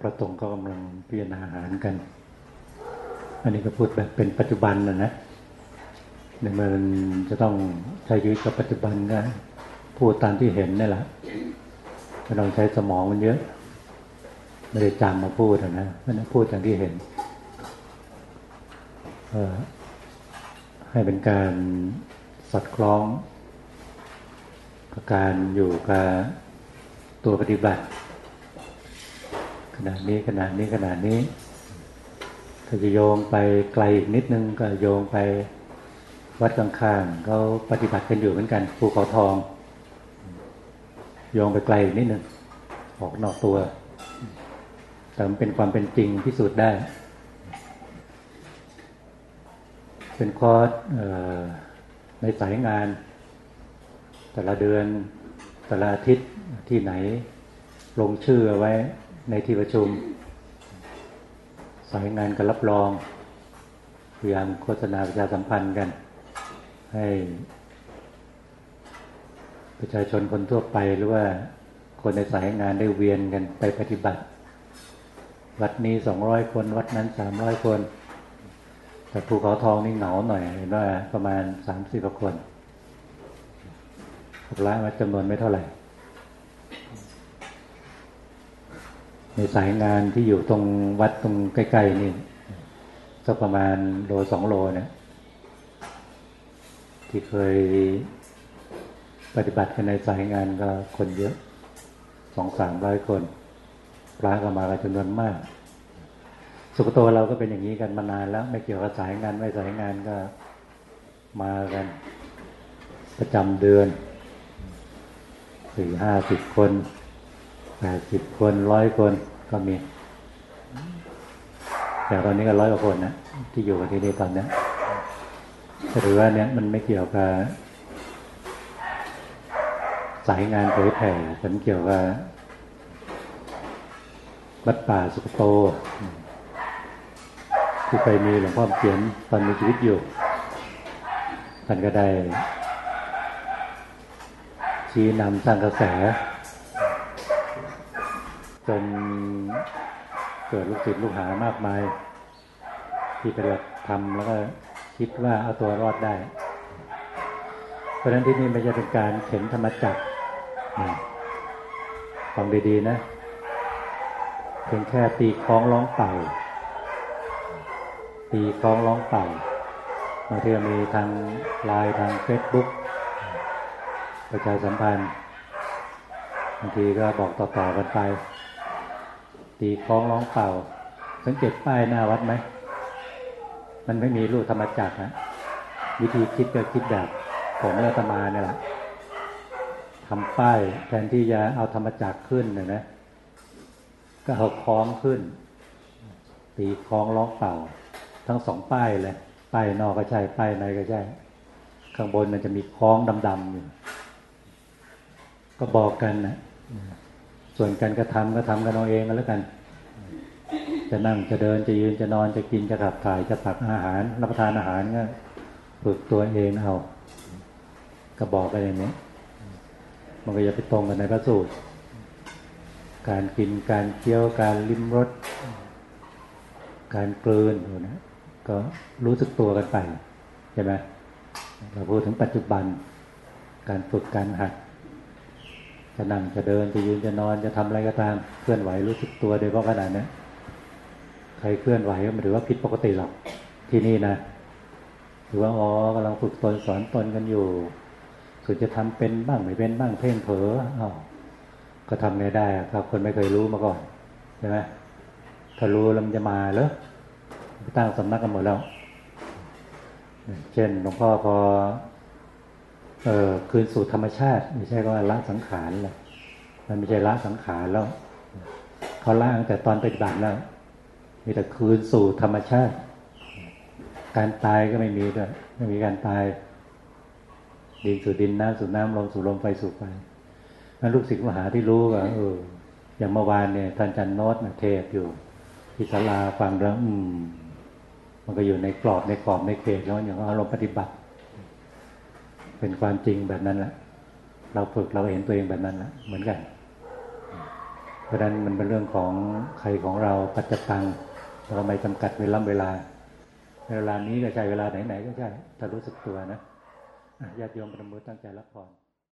พระตงก็กำลังพิจารณาอาหารกัน อันนี้ก็พูดแบบเป็นปัจจุบันนะนะในมันจะต้องใช้ชีวิตกับปัจจุบันก็พูดตามที่เห็นนี่แหละไม่ต้องใช้สมองมันเยอะไม่ได้จำมาพูดนะมันพูดอย่างที่เห็นให้เป็นการสอดคล้องกับการอยู่กับตัวปฏิบัติ นาดนี้ขนาดนี้ขนาดนี้ถ้าจะโยงไปไกลอีกนิดนึงก็โยงไปวัดข้างๆเขาปฏิบัติกันอยู่เหมือนกันภูเขาทอง โยงไปไกลอีกนิดนึงออกนอกตัวแต่มันเป็นความเป็นจริงพิสูจน์ได้ เป็นคอร์สในสายงาน แต่ละเดือนแต่ละอาทิตย์ที่ไหนลงชื่อไว้ ในที่ประชุม สายงานก็รับรองพยายามโฆษณาประชาสัมพันธ์กัน ให้ ประชาชนคนทั่วไปหรือว่าคนในสายงานได้เวียนกันไปปฏิบัติ วัดนี้สองร้อยคน วัดนั้นสามร้อยคน แต่ภูเขาทองนี่เหงาหน่อยเห็นว่าประมาณสามสิบกว่าคนละมาจำนวนไม่เท่าไหร่ ในสายงานที่อยู่ตรงวัดตรงใกล้ๆนี่สักประมาณโลสองโลเนี่ยที่เคยปฏิบัติกันในสายงานก็คนเยอะสองสามร้อยคนพระก็มากันจำนวนมาก สุขโตเราก็เป็นอย่างนี้กันมานานแล้ว ไม่เกี่ยวกับสายงานไม่สายงานก็มากัน ประจำเดือนสี่ห้าสิบคน แปดสิบคนร้อยคนก็มี แต่ตอนนี้ก็ร้อยกว่าคนนะที่อยู่กันที่นี่ตอนนี้ถือว่าเนี่ยมันไม่เกี่ยวกับสายงานเผยแผ่ฉันเกี่ยวกับวัดป่าสุกโต ที่เคยมีหลวงพ่อเขียนตอนมีชีวิตอยู่ท่านก็ได้ชี้นำสร้างกระแส จนเกิดลูกศิษย์ลูกหามากมาย ที่ป็นหลักธรรมแล้วก็คิดว่าเอาตัวรอดได้ เพราะฉะนั้นที่นี่ไม่ใช่เป็นการเข็นธรรมจักรฟังดีๆนะเพียงแค่ตีคล้องร้องเป่า ตีคล้องร้องเป่าบางทีมีทางไลน์ทางเฟซบุ๊กประชาสัมพันธ์บางทีก็บอกต่อๆกันไป ตีคล้องร้องเป่า สังเกตป้ายหน้าวัดไหม มันไม่มีรูปธรรมจักรนะวิธีคิดก็คิดแบบผมและตมาเนี่ยแหละทำป้ายแทนที่จะเอาธรรมจักรขึ้นเนี่ยนะก็เอาคล้องขึ้น ตีคล้องร้องเป่า ทั้งสองป้ายเลยป้ายนอกก็ใช่ป้ายในก็ใช่ ข้างบนมันจะมีคล้องดำๆอยู่ก็บอกกันนะ ส่วนการกระทำก็ทำกันเอาเองก็แล้วกัน จะนั่งจะเดินจะยืนจะนอนจะกินจะขับถ่ายจะตักอาหาร รับประทานอาหารก็ฝึกตัวเองเอาก็บอกไปอย่างนี้มันก็จะไปตรงกันในพระสูตร การกินการเคี้ยวการลิ้มรสการกลืนนะ ก็รู้สึกตัวกันไปใช่ไหมเราพูดถึงปัจจุบัน การฝึกการหัด จะนั่งจะเดินจะยืนจะนอนจะทำอะไรก็ตามเคลื่อนไหวรู้สึกตัวโดยเพราะขนาดนี้ใครเคลื่อนไหวก็ถือว่าผิดปกติหรอกที่นี่นะหรือว่าอ๋อกำลังฝึกตนสอนตนกันอยู่ส่วนจะทำเป็นบ้างไม่เป็นบ้างเพ่งเผลออ๋อก็ทำไงได้ครับคนไม่เคยรู้มาก่อนใช่ไหมถ้ารู้แล้วมันจะมาเหรอตั้งสำนักกันหมดแล้ว เช่นหลวงพ่อพอ เออคืนสู่ธรรมชาติ ไม่ใช่ว่าละสังขารเลยมันไม่ใช่ละสังขารแล้วเขาละตั้งแต่ตอนปฏิบัติแล้ว มีแต่คืนสู่ธรรมชาติ การตายก็ไม่มีด้วยไม่มีการตาย ดินสู่ดินน้ำสู่น้ำลมสู่ลมไฟสู่ไฟนั่นลูกศิษย์มหาที่รู้ว่าเอออย่างเมื่อวานเนี่ยท่านจันโนตเทศอยู่ที่ศาลาฟังแล้วอืม มันก็อยู่ในกรอบในกรอบในเขตแล้วอย่างอารมณ์ปฏิบัติ เป็นความจริงแบบนั้นแหละเราฝึกเราเห็นตัวเองแบบนั้นแหละเหมือนกัน เพราะฉะนั้นมันเป็นเรื่องของใครของเราปัจจตังเราไม่จำกัดเวลาเวลา เวลานี้ก็ใช่เวลาไหนๆก็ใช่ถ้ารู้สึกตัวนะอะญาติโยมประมือตั้งใจรับพร